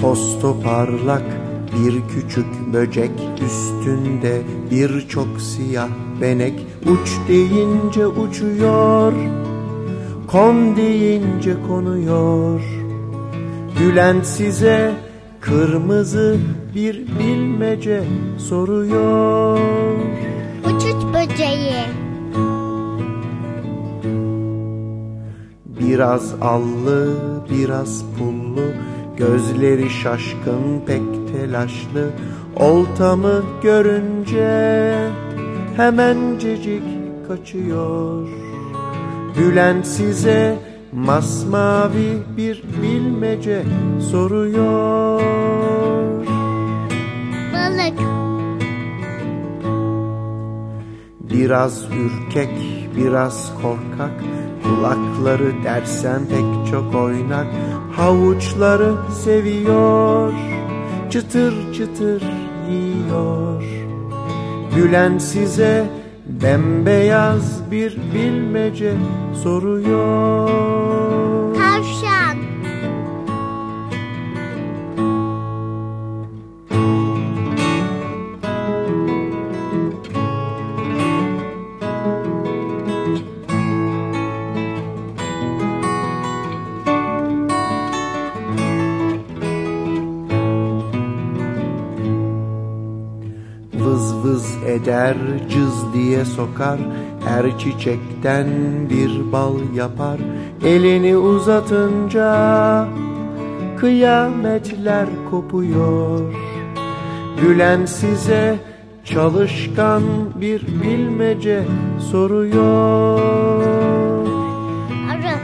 Tostu parlak bir küçük böcek üstünde birçok siyah benek. Uç deyince uçuyor kon deyince konuyor. Bülent size kırmızı bir bilmece soruyor. Uçuş böceği. Biraz allı, biraz pullu, gözleri şaşkın pek telaşlı. Oltamı görünce hemencecik kaçıyor. Bülent size masmavi bir bilmece soruyor. Balık. Biraz ürkek, biraz korkak Kulakları dersen pek çok oynak. Havuçları seviyor Çıtır çıtır yiyor. Gülen size bembeyaz bir bilmece soruyor Vız eder cız diye sokar Her çiçekten bir bal yapar. Elini uzatınca Kıyametler kopuyor. Gülen size çalışkan bir bilmece soruyor. Arı.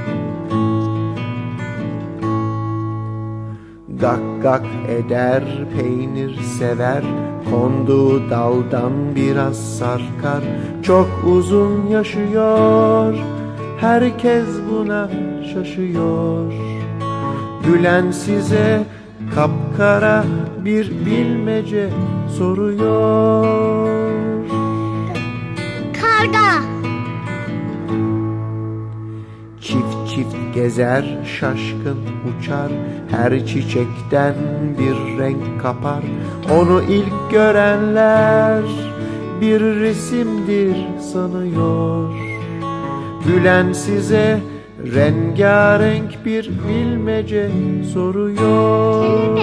Gak gak eder peynir sever Konduğu daldan biraz sarkar Çok uzun yaşıyor. Herkes buna şaşıyor. Gülen size kapkara bir bilmece soruyor. Karga. Gezer şaşkın uçar. Her çiçekten bir renk kapar. Onu ilk görenler bir resimdir sanıyor. Gülen size rengarenk bir bilmece soruyor.